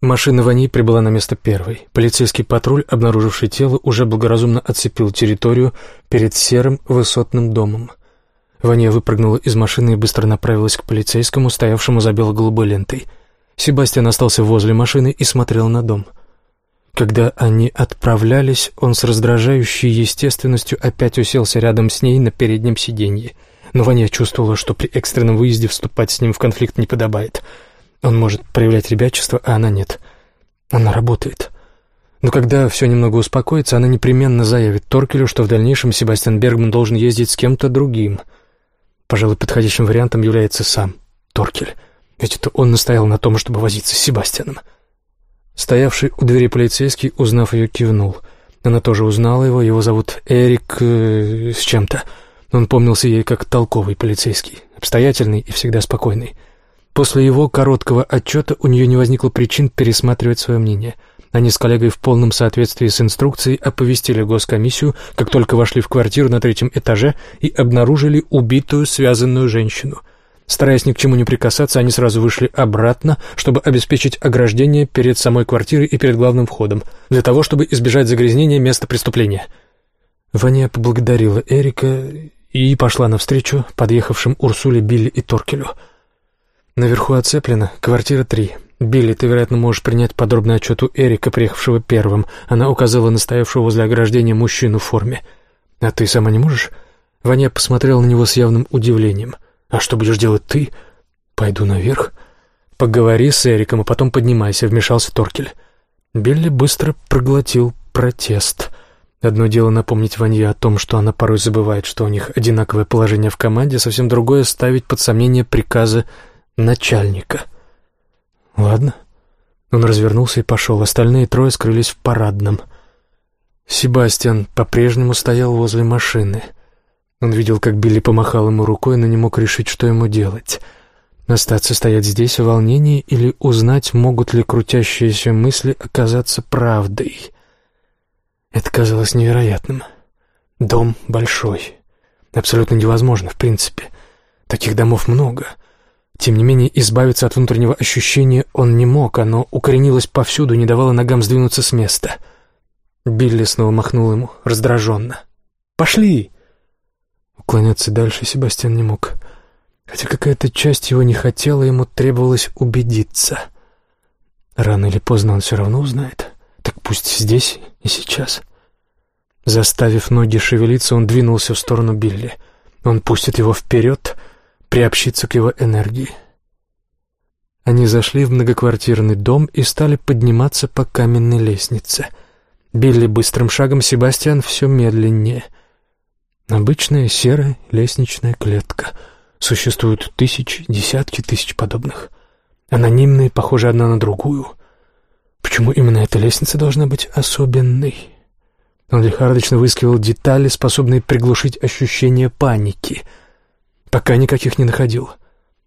Машина Вани прибыла на место первой. Полицейский патруль, обнаруживший тело, уже благоразумно отцепил территорию перед серым высотным домом. Ваня выпрыгнула из машины и быстро направилась к полицейскому, стоявшему за бело-голубой лентой. Себастьян остался возле машины и смотрел на дом. Когда они отправлялись, он с раздражающей естественностью опять уселся рядом с ней на переднем сиденье. Но Ваня чувствовала, что при экстренном выезде вступать с ним в конфликт не подобает — он может проявлять ребячество, а она нет. Она работает. Но когда все немного успокоится, она непременно заявит Торкелю, что в дальнейшем Себастьян Бергман должен ездить с кем-то другим. Пожалуй, подходящим вариантом является сам Торкель. Ведь это он настоял на том, чтобы возиться с Себастьяном. Стоявший у двери полицейский, узнав ее, кивнул. Она тоже узнала его, его зовут Эрик э, с чем-то. Он помнился ей как толковый полицейский, обстоятельный и всегда спокойный. После его короткого отчета у нее не возникло причин пересматривать свое мнение. Они с коллегой в полном соответствии с инструкцией оповестили госкомиссию, как только вошли в квартиру на третьем этаже и обнаружили убитую связанную женщину. Стараясь ни к чему не прикасаться, они сразу вышли обратно, чтобы обеспечить ограждение перед самой квартирой и перед главным входом, для того, чтобы избежать загрязнения места преступления. Ваня поблагодарила Эрика и пошла навстречу подъехавшим Урсуле, Билли и Торкелю — Наверху оцеплено, квартира три. Билли, ты, вероятно, можешь принять подробный отчет у Эрика, приехавшего первым. Она указала на стоявшего возле ограждения мужчину в форме. А ты сама не можешь? Ваня посмотрел на него с явным удивлением. А что будешь делать ты? Пойду наверх. Поговори с Эриком, а потом поднимайся, вмешался Торкель. Билли быстро проглотил протест. Одно дело напомнить Ванье о том, что она порой забывает, что у них одинаковое положение в команде, совсем другое — ставить под сомнение приказы начальника. Ладно. Он развернулся и пошел. Остальные трое скрылись в парадном. Себастьян по-прежнему стоял возле машины. Он видел, как Билли помахал ему рукой, но не мог решить, что ему делать. Остаться стоять здесь в волнении или узнать, могут ли крутящиеся мысли оказаться правдой. Это казалось невероятным. Дом большой. Абсолютно невозможно, в принципе. Таких домов много — тем не менее, избавиться от внутреннего ощущения он не мог, оно укоренилось повсюду, не давало ногам сдвинуться с места. Билли снова махнул ему, раздраженно. «Пошли!» Уклоняться дальше Себастьян не мог. Хотя какая-то часть его не хотела, ему требовалось убедиться. Рано или поздно он все равно узнает. Так пусть здесь и сейчас. Заставив ноги шевелиться, он двинулся в сторону Билли. Он пустит его вперед — приобщиться к его энергии. Они зашли в многоквартирный дом и стали подниматься по каменной лестнице. Билли быстрым шагом, Себастьян все медленнее. Обычная серая лестничная клетка. Существуют тысячи, десятки тысяч подобных. Анонимные, похожи одна на другую. Почему именно эта лестница должна быть особенной? Он лихорадочно выискивал детали, способные приглушить ощущение паники — Пока никаких не находил.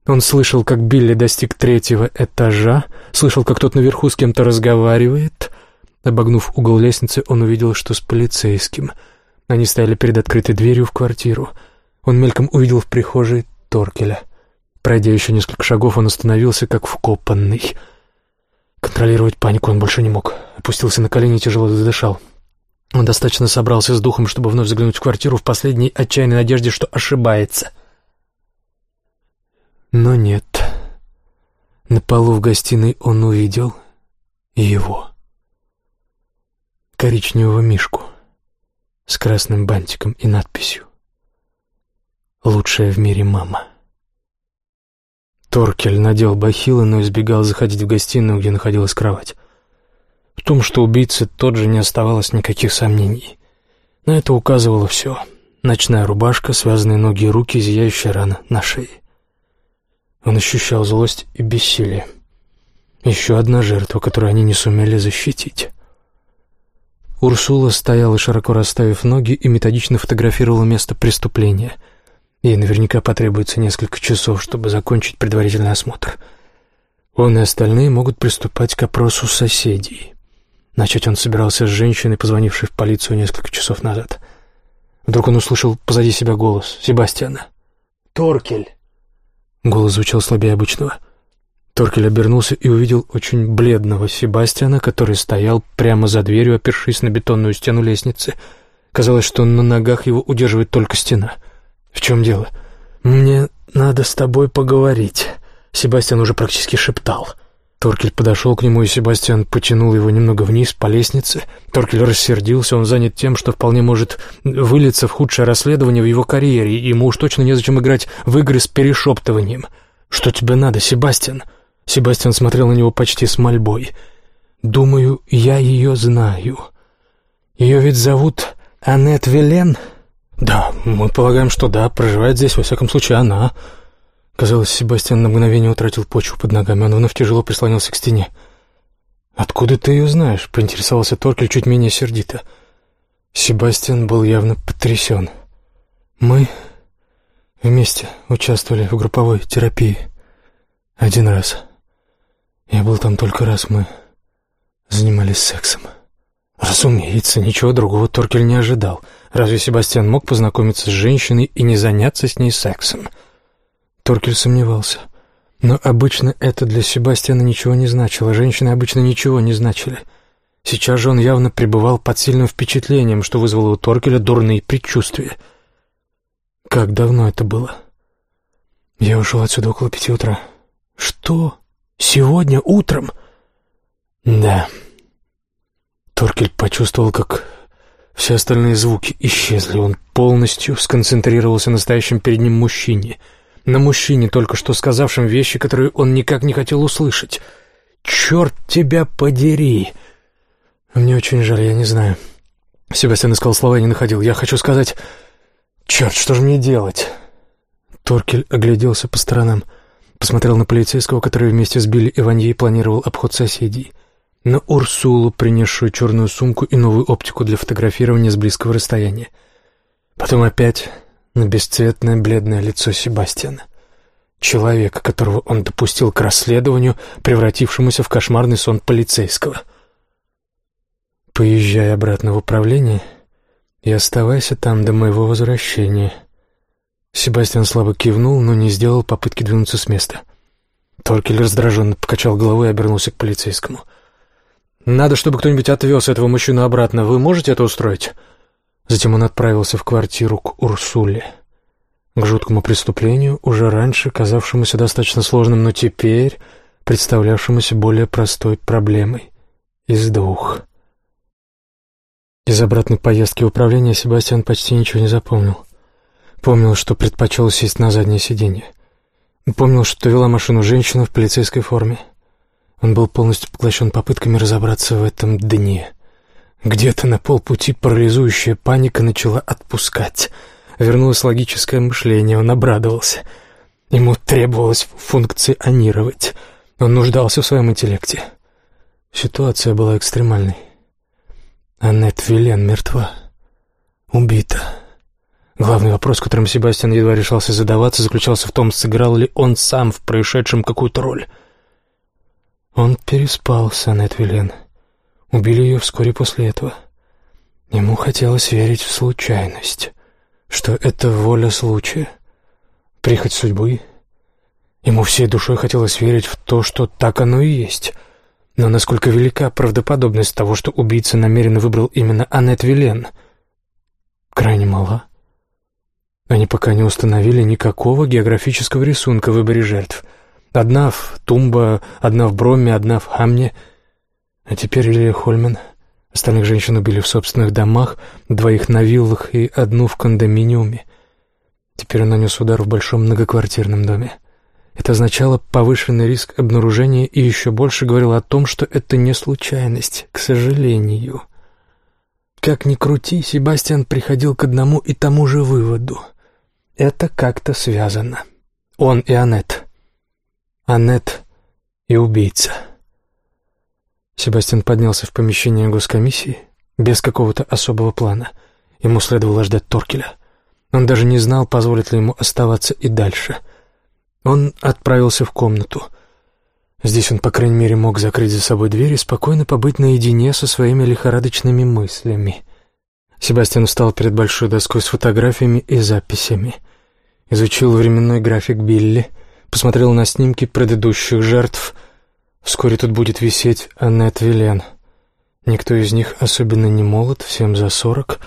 Он слышал, как Билли достиг третьего этажа, слышал, как тот наверху с кем-то разговаривает. Обогнув угол лестницы, он увидел, что с полицейским. Они стояли перед открытой дверью в квартиру. Он мельком увидел в прихожей Торкеля. Пройдя еще несколько шагов, он остановился, как вкопанный. Контролировать панику он больше не мог. Опустился на колени и тяжело задышал. Он достаточно собрался с духом, чтобы вновь заглянуть в квартиру в последней отчаянной надежде, что ошибается — но нет. На полу в гостиной он увидел его. Коричневого мишку с красным бантиком и надписью «Лучшая в мире мама». Торкель надел бахилы, но избегал заходить в гостиную, где находилась кровать. В том, что убийца тот же, не оставалось никаких сомнений. На это указывало все. Ночная рубашка, связанные ноги и руки, зияющая рана на шее. Он ощущал злость и бессилие. Еще одна жертва, которую они не сумели защитить. Урсула стояла, широко расставив ноги, и методично фотографировала место преступления. Ей наверняка потребуется несколько часов, чтобы закончить предварительный осмотр. Он и остальные могут приступать к опросу соседей. Начать он собирался с женщиной, позвонившей в полицию несколько часов назад. Вдруг он услышал позади себя голос Себастьяна. «Торкель!» Голос звучал слабее обычного. Торкель обернулся и увидел очень бледного Себастьяна, который стоял прямо за дверью, опершись на бетонную стену лестницы. Казалось, что на ногах его удерживает только стена. «В чем дело?» «Мне надо с тобой поговорить», — Себастьян уже практически шептал. Торкель подошел к нему, и Себастьян потянул его немного вниз по лестнице. Торкель рассердился, он занят тем, что вполне может вылиться в худшее расследование в его карьере, и ему уж точно незачем играть в игры с перешептыванием. «Что тебе надо, Себастьян?» Себастьян смотрел на него почти с мольбой. «Думаю, я ее знаю. Ее ведь зовут Аннет Вилен?» «Да, мы полагаем, что да, проживает здесь, во всяком случае, она». Казалось, Себастьян на мгновение утратил почву под ногами, он вновь тяжело прислонился к стене. «Откуда ты ее знаешь?» — поинтересовался Торкель чуть менее сердито. Себастьян был явно потрясен. «Мы вместе участвовали в групповой терапии. Один раз. Я был там только раз, мы занимались сексом». Разумеется, ничего другого Торкель не ожидал. Разве Себастьян мог познакомиться с женщиной и не заняться с ней сексом?» Торкель сомневался. Но обычно это для Себастьяна ничего не значило, женщины обычно ничего не значили. Сейчас же он явно пребывал под сильным впечатлением, что вызвало у Торкеля дурные предчувствия. Как давно это было? Я ушел отсюда около пяти утра. Что? Сегодня утром? Да. Торкель почувствовал, как все остальные звуки исчезли. Он полностью сконцентрировался на стоящем перед ним мужчине — на мужчине, только что сказавшем вещи, которые он никак не хотел услышать. «Черт тебя подери!» «Мне очень жаль, я не знаю». Себастьян искал слова и не находил. «Я хочу сказать... Черт, что же мне делать?» Торкель огляделся по сторонам. Посмотрел на полицейского, который вместе с Билли и Ваньей планировал обход соседей. На Урсулу, принесшую черную сумку и новую оптику для фотографирования с близкого расстояния. Потом опять на бесцветное бледное лицо Себастьяна. Человека, которого он допустил к расследованию, превратившемуся в кошмарный сон полицейского. «Поезжай обратно в управление и оставайся там до моего возвращения». Себастьян слабо кивнул, но не сделал попытки двинуться с места. Торкель раздраженно покачал головой и обернулся к полицейскому. «Надо, чтобы кто-нибудь отвез этого мужчину обратно. Вы можете это устроить?» Затем он отправился в квартиру к Урсуле. К жуткому преступлению, уже раньше казавшемуся достаточно сложным, но теперь представлявшемуся более простой проблемой. Из двух. Из обратной поездки в управление Себастьян почти ничего не запомнил. Помнил, что предпочел сесть на заднее сиденье. Помнил, что вела машину женщина в полицейской форме. Он был полностью поглощен попытками разобраться в этом дне — где-то на полпути парализующая паника начала отпускать. Вернулось логическое мышление, он обрадовался. Ему требовалось функционировать. Он нуждался в своем интеллекте. Ситуация была экстремальной. Аннет Вилен мертва. Убита. Главный вопрос, которым Себастьян едва решался задаваться, заключался в том, сыграл ли он сам в происшедшем какую-то роль. Он переспал с Аннет Вилен. Убили ее вскоре после этого. Ему хотелось верить в случайность, что это воля случая, прихоть судьбы. Ему всей душой хотелось верить в то, что так оно и есть. Но насколько велика правдоподобность того, что убийца намеренно выбрал именно Аннет Вилен? Крайне мала. Они пока не установили никакого географического рисунка в выборе жертв. Одна в Тумба, одна в Броме, одна в Хамне — а теперь Лилия Хольман. Остальных женщин убили в собственных домах, двоих на виллах и одну в кондоминиуме. Теперь он нанес удар в большом многоквартирном доме. Это означало повышенный риск обнаружения и еще больше говорило о том, что это не случайность, к сожалению. Как ни крути, Себастьян приходил к одному и тому же выводу. Это как-то связано. Он и Аннет. Аннет и убийца. Себастьян поднялся в помещение госкомиссии без какого-то особого плана. Ему следовало ждать Торкеля. Он даже не знал, позволит ли ему оставаться и дальше. Он отправился в комнату. Здесь он, по крайней мере, мог закрыть за собой дверь и спокойно побыть наедине со своими лихорадочными мыслями. Себастьян встал перед большой доской с фотографиями и записями. Изучил временной график Билли — посмотрела на снимки предыдущих жертв. Вскоре тут будет висеть Аннет Вилен. Никто из них особенно не молод, всем за сорок.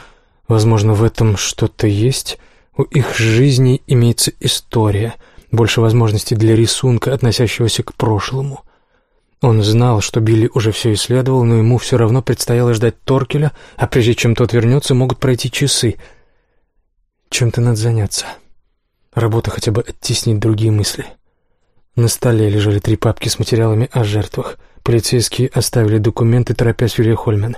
Возможно, в этом что-то есть. У их жизней имеется история, больше возможностей для рисунка, относящегося к прошлому. Он знал, что Билли уже все исследовал, но ему все равно предстояло ждать Торкеля, а прежде чем тот вернется, могут пройти часы. Чем-то надо заняться. Работа хотя бы оттеснит другие мысли. На столе лежали три папки с материалами о жертвах. Полицейские оставили документы, торопясь Юрия Хольмен.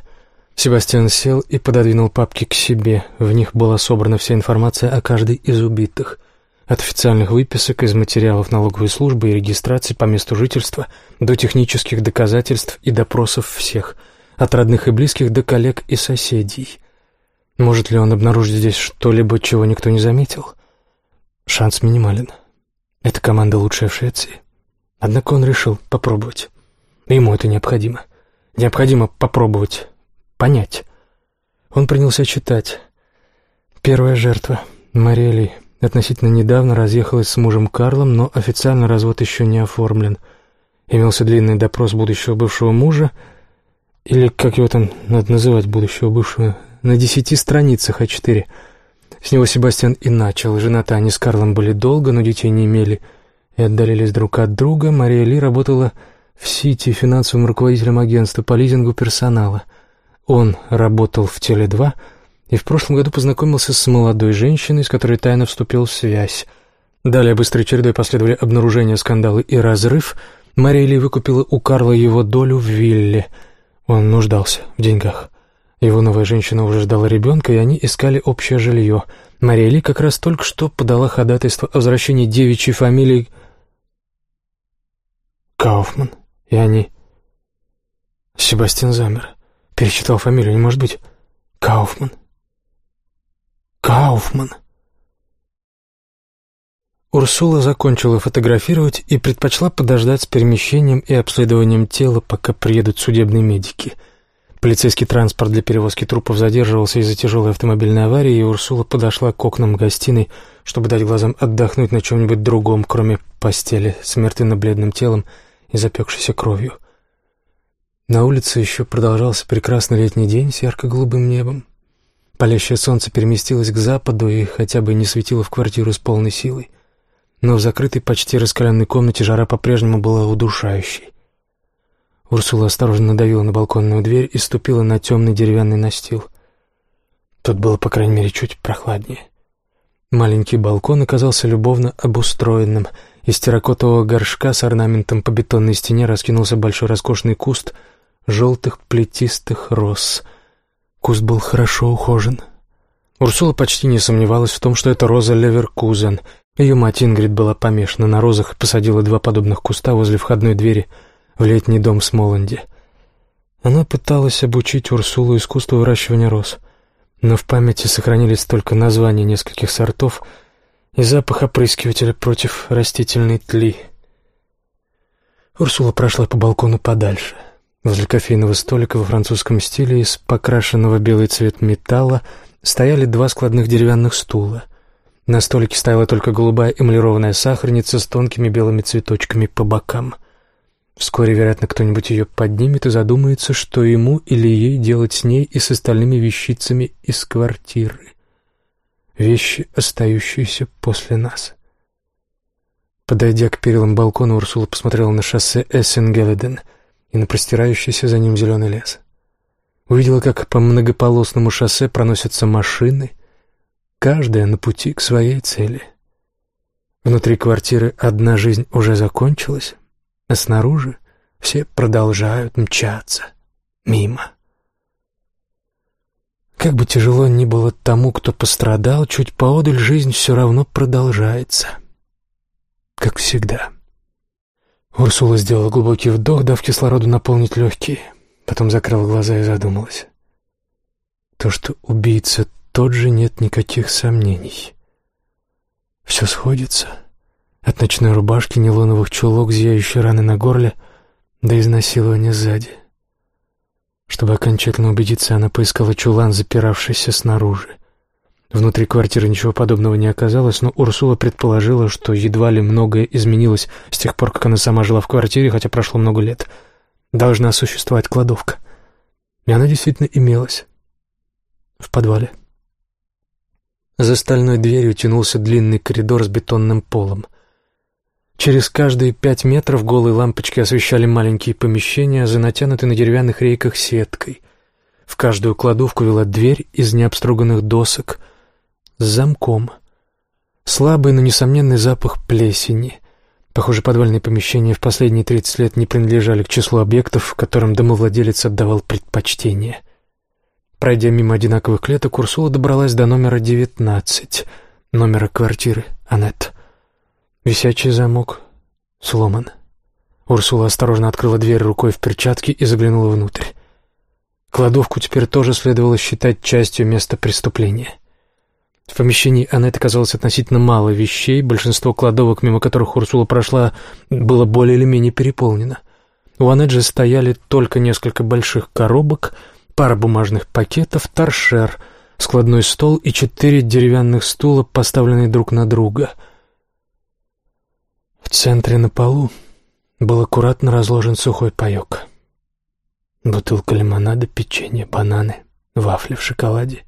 Себастьян сел и пододвинул папки к себе. В них была собрана вся информация о каждой из убитых. От официальных выписок из материалов налоговой службы и регистрации по месту жительства до технических доказательств и допросов всех, от родных и близких до коллег и соседей. Может ли он обнаружить здесь что-либо, чего никто не заметил? Шанс минимален. Эта команда лучшая в Швеции. Однако он решил попробовать. Ему это необходимо. Необходимо попробовать понять. Он принялся читать. Первая жертва, Мария относительно недавно разъехалась с мужем Карлом, но официально развод еще не оформлен. Имелся длинный допрос будущего бывшего мужа, или, как его там надо называть, будущего бывшего, на десяти страницах А4 — с него Себастьян и начал. Женаты они с Карлом были долго, но детей не имели и отдалились друг от друга. Мария Ли работала в Сити финансовым руководителем агентства по лизингу персонала. Он работал в Теле-2 и в прошлом году познакомился с молодой женщиной, с которой тайно вступил в связь. Далее быстрой чередой последовали обнаружения, скандалы и разрыв. Мария Ли выкупила у Карла его долю в вилле. Он нуждался в деньгах. Его новая женщина уже ждала ребенка, и они искали общее жилье. Мария Ли как раз только что подала ходатайство о возвращении девичьей фамилии Кауфман, и они... Себастьян замер. Перечитал фамилию, не может быть. Кауфман. Кауфман. Урсула закончила фотографировать и предпочла подождать с перемещением и обследованием тела, пока приедут судебные медики — Полицейский транспорт для перевозки трупов задерживался из-за тяжелой автомобильной аварии, и Урсула подошла к окнам гостиной, чтобы дать глазам отдохнуть на чем-нибудь другом, кроме постели с мертвенно-бледным телом и запекшейся кровью. На улице еще продолжался прекрасный летний день с ярко-голубым небом. Палящее солнце переместилось к западу и хотя бы не светило в квартиру с полной силой. Но в закрытой, почти раскаленной комнате жара по-прежнему была удушающей. Урсула осторожно надавила на балконную дверь и ступила на темный деревянный настил. Тут было, по крайней мере, чуть прохладнее. Маленький балкон оказался любовно обустроенным. Из терракотового горшка с орнаментом по бетонной стене раскинулся большой роскошный куст желтых плетистых роз. Куст был хорошо ухожен. Урсула почти не сомневалась в том, что это роза Леверкузен. Ее мать Ингрид была помешана на розах и посадила два подобных куста возле входной двери — в летний дом в Смоланде. Она пыталась обучить Урсулу искусству выращивания роз, но в памяти сохранились только названия нескольких сортов и запах опрыскивателя против растительной тли. Урсула прошла по балкону подальше. Возле кофейного столика во французском стиле из покрашенного белый цвет металла стояли два складных деревянных стула. На столике стояла только голубая эмалированная сахарница с тонкими белыми цветочками по бокам — Вскоре, вероятно, кто-нибудь ее поднимет и задумается, что ему или ей делать с ней и с остальными вещицами из квартиры. Вещи, остающиеся после нас. Подойдя к перилам балкона, Урсула посмотрела на шоссе Эссенгеледен и на простирающийся за ним зеленый лес. Увидела, как по многополосному шоссе проносятся машины, каждая на пути к своей цели. Внутри квартиры одна жизнь уже закончилась, а снаружи все продолжают мчаться мимо. Как бы тяжело ни было тому, кто пострадал, чуть поодаль жизнь все равно продолжается. Как всегда. Урсула сделала глубокий вдох, дав кислороду наполнить легкие, потом закрыла глаза и задумалась. То, что убийца тот же, нет никаких сомнений. Все сходится. — от ночной рубашки, нейлоновых чулок, зияющей раны на горле, до изнасилования сзади. Чтобы окончательно убедиться, она поискала чулан, запиравшийся снаружи. Внутри квартиры ничего подобного не оказалось, но Урсула предположила, что едва ли многое изменилось с тех пор, как она сама жила в квартире, хотя прошло много лет. Должна существовать кладовка. И она действительно имелась. В подвале. За стальной дверью тянулся длинный коридор с бетонным полом. Через каждые пять метров голые лампочки освещали маленькие помещения, за натянутой на деревянных рейках сеткой. В каждую кладовку вела дверь из необструганных досок — с замком. Слабый, но несомненный запах плесени. Похоже, подвальные помещения в последние 30 лет не принадлежали к числу объектов, которым домовладелец отдавал предпочтение. Пройдя мимо одинаковых клеток, Урсула добралась до номера 19, номера квартиры Аннет. Висячий замок сломан. Урсула осторожно открыла дверь рукой в перчатке и заглянула внутрь. Кладовку теперь тоже следовало считать частью места преступления. В помещении Аннет оказалось относительно мало вещей, большинство кладовок, мимо которых Урсула прошла, было более или менее переполнено. У Аннет же стояли только несколько больших коробок, пара бумажных пакетов, торшер, складной стол и четыре деревянных стула, поставленные друг на друга. В центре на полу был аккуратно разложен сухой паек. Бутылка лимонада, печенье, бананы, вафли в шоколаде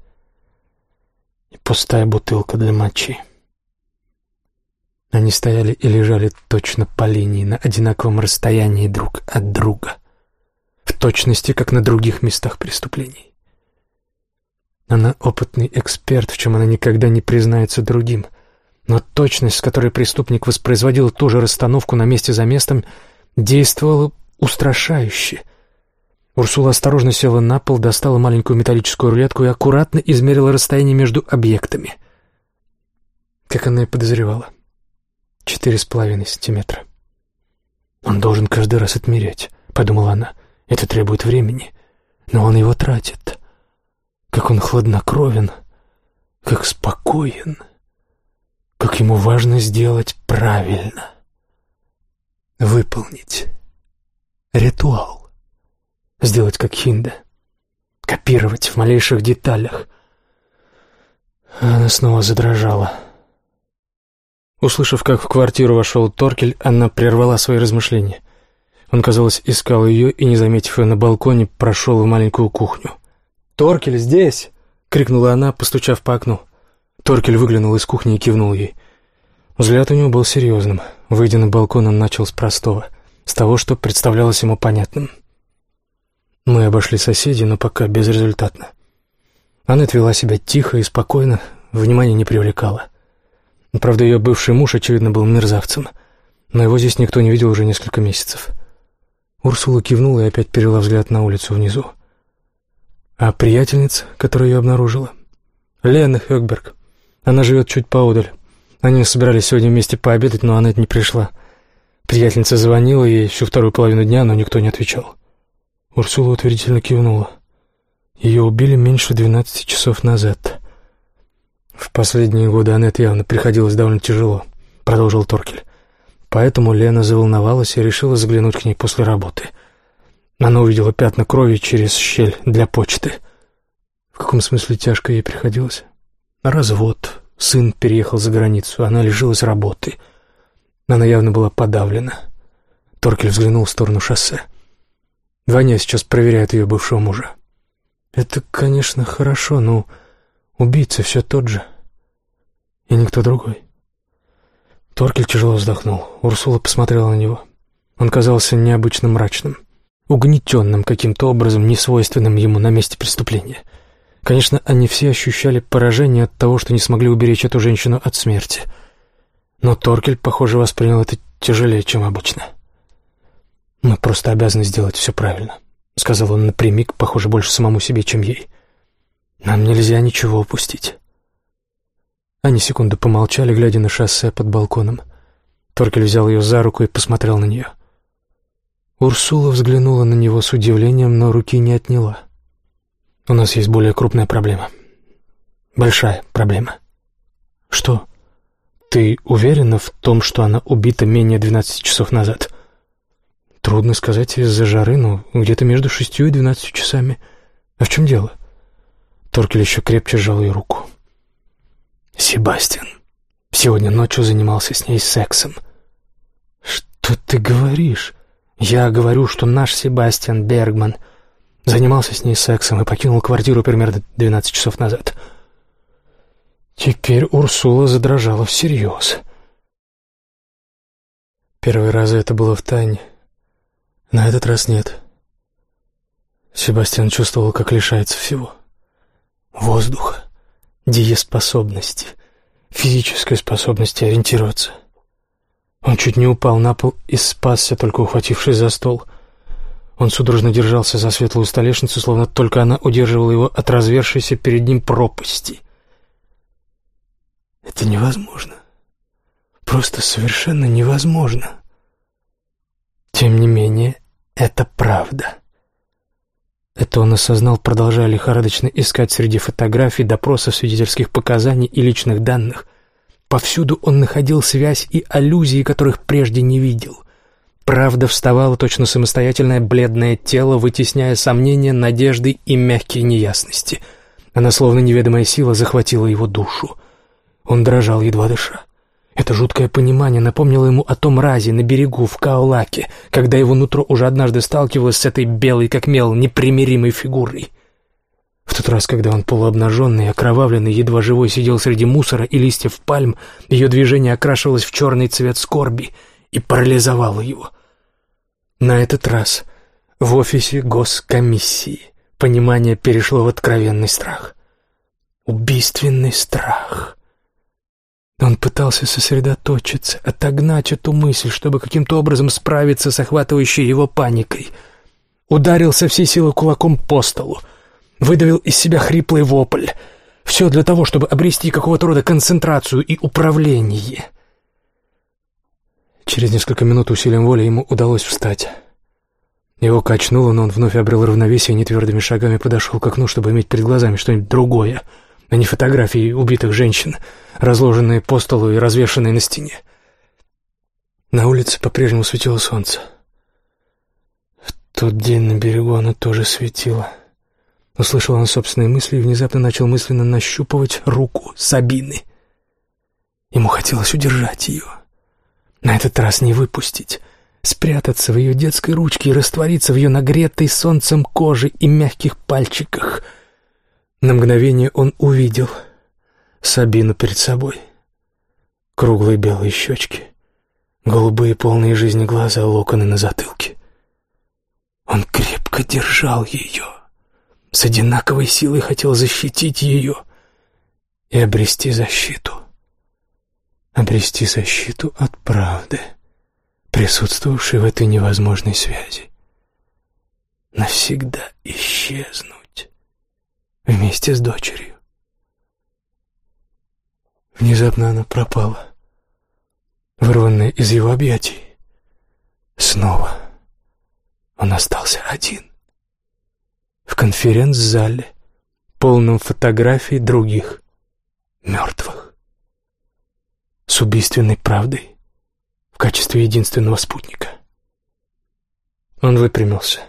и пустая бутылка для мочи. Они стояли и лежали точно по линии, на одинаковом расстоянии друг от друга, в точности, как на других местах преступлений. Она опытный эксперт, в чем она никогда не признается другим, но точность, с которой преступник воспроизводил ту же расстановку на месте за местом, действовала устрашающе — Урсула осторожно села на пол, достала маленькую металлическую рулетку и аккуратно измерила расстояние между объектами. Как она и подозревала. Четыре с половиной сантиметра. «Он должен каждый раз отмерять», — подумала она. «Это требует времени, но он его тратит. Как он хладнокровен, как спокоен, как ему важно сделать правильно. Выполнить ритуал» сделать как Хинда, копировать в малейших деталях. Она снова задрожала. Услышав, как в квартиру вошел Торкель, она прервала свои размышления. Он, казалось, искал ее и, не заметив ее на балконе, прошел в маленькую кухню. «Торкель здесь!» — крикнула она, постучав по окну. Торкель выглянул из кухни и кивнул ей. Взгляд у него был серьезным. Выйдя на балкон, он начал с простого, с того, что представлялось ему понятным — мы обошли соседей, но пока безрезультатно. Аннет вела себя тихо и спокойно, внимания не привлекала. Правда, ее бывший муж, очевидно, был мерзавцем, но его здесь никто не видел уже несколько месяцев. Урсула кивнула и опять перевела взгляд на улицу внизу. А приятельница, которая ее обнаружила? Лена Хёкберг. Она живет чуть поодаль. Они собирались сегодня вместе пообедать, но Аннет не пришла. Приятельница звонила ей всю вторую половину дня, но никто не отвечал. Урсула утвердительно кивнула. Ее убили меньше двенадцати часов назад. В последние годы Аннет явно приходилось довольно тяжело, продолжил Торкель. Поэтому Лена заволновалась и решила заглянуть к ней после работы. Она увидела пятна крови через щель для почты. В каком смысле тяжко ей приходилось? Развод. Сын переехал за границу, она лишилась работы. Она явно была подавлена. Торкель взглянул в сторону шоссе. Ваня сейчас проверяет ее бывшего мужа. Это, конечно, хорошо, но убийца все тот же. И никто другой. Торкель тяжело вздохнул. Урсула посмотрела на него. Он казался необычно мрачным, угнетенным каким-то образом, несвойственным ему на месте преступления. Конечно, они все ощущали поражение от того, что не смогли уберечь эту женщину от смерти. Но Торкель, похоже, воспринял это тяжелее, чем обычно. — «Мы просто обязаны сделать все правильно», — сказал он напрямик, похоже, больше самому себе, чем ей. «Нам нельзя ничего упустить». Они секунду помолчали, глядя на шоссе под балконом. Торкель взял ее за руку и посмотрел на нее. Урсула взглянула на него с удивлением, но руки не отняла. «У нас есть более крупная проблема. Большая проблема». «Что? Ты уверена в том, что она убита менее двенадцати часов назад?» Трудно сказать из-за жары, но где-то между шестью и двенадцатью часами. А в чем дело? Торкель еще крепче сжал ее руку. Себастьян сегодня ночью занимался с ней сексом. Что ты говоришь? Я говорю, что наш Себастьян Бергман занимался с ней сексом и покинул квартиру примерно 12 часов назад. Теперь Урсула задрожала всерьез. Первый раз это было в тайне. На этот раз нет. Себастьян чувствовал, как лишается всего. Воздуха, дееспособности, физической способности ориентироваться. Он чуть не упал на пол и спасся, только ухватившись за стол. Он судорожно держался за светлую столешницу, словно только она удерживала его от развершейся перед ним пропасти. Это невозможно. Просто совершенно невозможно. Тем не менее, это правда. Это он осознал, продолжая лихорадочно искать среди фотографий, допросов, свидетельских показаний и личных данных. Повсюду он находил связь и аллюзии, которых прежде не видел. Правда вставала точно самостоятельное бледное тело, вытесняя сомнения, надежды и мягкие неясности. Она, словно неведомая сила, захватила его душу. Он дрожал, едва дыша. Это жуткое понимание напомнило ему о том разе на берегу в Каолаке, когда его нутро уже однажды сталкивалось с этой белой, как мел, непримиримой фигурой. В тот раз, когда он полуобнаженный, окровавленный, едва живой сидел среди мусора и листьев пальм, ее движение окрашивалось в черный цвет скорби и парализовало его. На этот раз в офисе госкомиссии понимание перешло в откровенный страх. Убийственный страх — он пытался сосредоточиться, отогнать эту мысль, чтобы каким-то образом справиться с охватывающей его паникой. Ударил со всей силы кулаком по столу, выдавил из себя хриплый вопль. Все для того, чтобы обрести какого-то рода концентрацию и управление. Через несколько минут усилием воли ему удалось встать. Его качнуло, но он вновь обрел равновесие и нетвердыми шагами подошел к окну, чтобы иметь перед глазами что-нибудь другое — а не фотографии убитых женщин, разложенные по столу и развешанные на стене. На улице по-прежнему светило солнце. В тот день на берегу оно тоже светило. Услышал он собственные мысли и внезапно начал мысленно нащупывать руку Сабины. Ему хотелось удержать ее. На этот раз не выпустить. Спрятаться в ее детской ручке и раствориться в ее нагретой солнцем коже и мягких пальчиках — на мгновение он увидел Сабину перед собой. Круглые белые щечки, голубые полные жизни глаза, локоны на затылке. Он крепко держал ее, с одинаковой силой хотел защитить ее и обрести защиту. Обрести защиту от правды, присутствовавшей в этой невозможной связи. Навсегда исчезнуть вместе с дочерью. Внезапно она пропала, вырванная из его объятий. Снова он остался один. В конференц-зале, полном фотографий других мертвых. С убийственной правдой в качестве единственного спутника. Он выпрямился.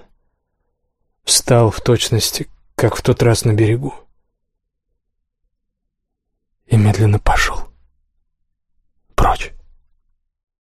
Встал в точности, как в тот раз на берегу. И медленно пошел.